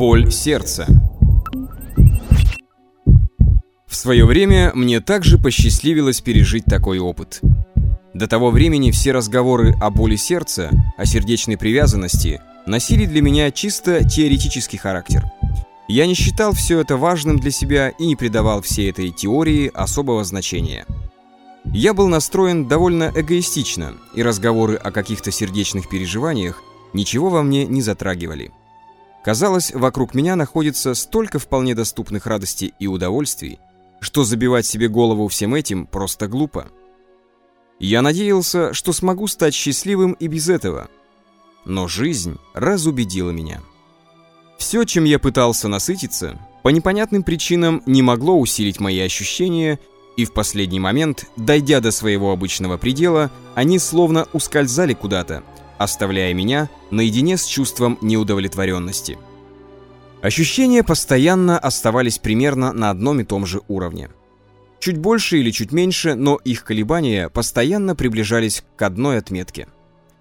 Боль сердца. В свое время мне также посчастливилось пережить такой опыт. До того времени все разговоры о боли сердца, о сердечной привязанности носили для меня чисто теоретический характер. Я не считал все это важным для себя и не придавал всей этой теории особого значения. Я был настроен довольно эгоистично, и разговоры о каких-то сердечных переживаниях ничего во мне не затрагивали. Казалось, вокруг меня находится столько вполне доступных радостей и удовольствий, что забивать себе голову всем этим просто глупо. Я надеялся, что смогу стать счастливым и без этого. Но жизнь разубедила меня. Все, чем я пытался насытиться, по непонятным причинам не могло усилить мои ощущения, и в последний момент, дойдя до своего обычного предела, они словно ускользали куда-то, оставляя меня наедине с чувством неудовлетворенности. Ощущения постоянно оставались примерно на одном и том же уровне. Чуть больше или чуть меньше, но их колебания постоянно приближались к одной отметке.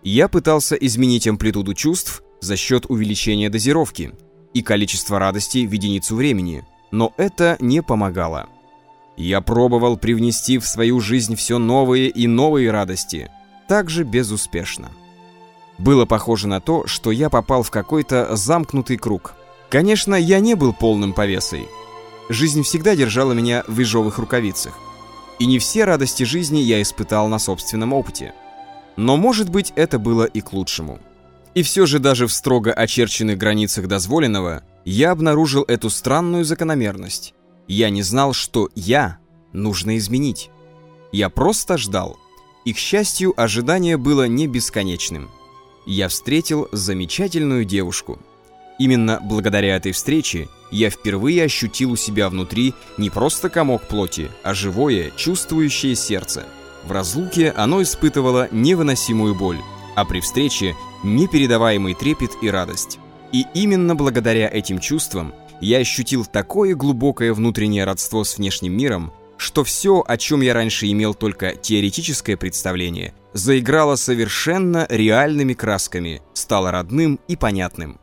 Я пытался изменить амплитуду чувств за счет увеличения дозировки и количества радости в единицу времени, но это не помогало. Я пробовал привнести в свою жизнь все новые и новые радости, также безуспешно. Было похоже на то, что я попал в какой-то замкнутый круг. Конечно, я не был полным повесой. Жизнь всегда держала меня в ежовых рукавицах. И не все радости жизни я испытал на собственном опыте. Но, может быть, это было и к лучшему. И все же даже в строго очерченных границах дозволенного я обнаружил эту странную закономерность. Я не знал, что я нужно изменить. Я просто ждал. И, к счастью, ожидание было не бесконечным я встретил замечательную девушку. Именно благодаря этой встрече я впервые ощутил у себя внутри не просто комок плоти, а живое, чувствующее сердце. В разлуке оно испытывало невыносимую боль, а при встрече непередаваемый трепет и радость. И именно благодаря этим чувствам я ощутил такое глубокое внутреннее родство с внешним миром, что все, о чем я раньше имел только теоретическое представление, заиграло совершенно реальными красками, стало родным и понятным.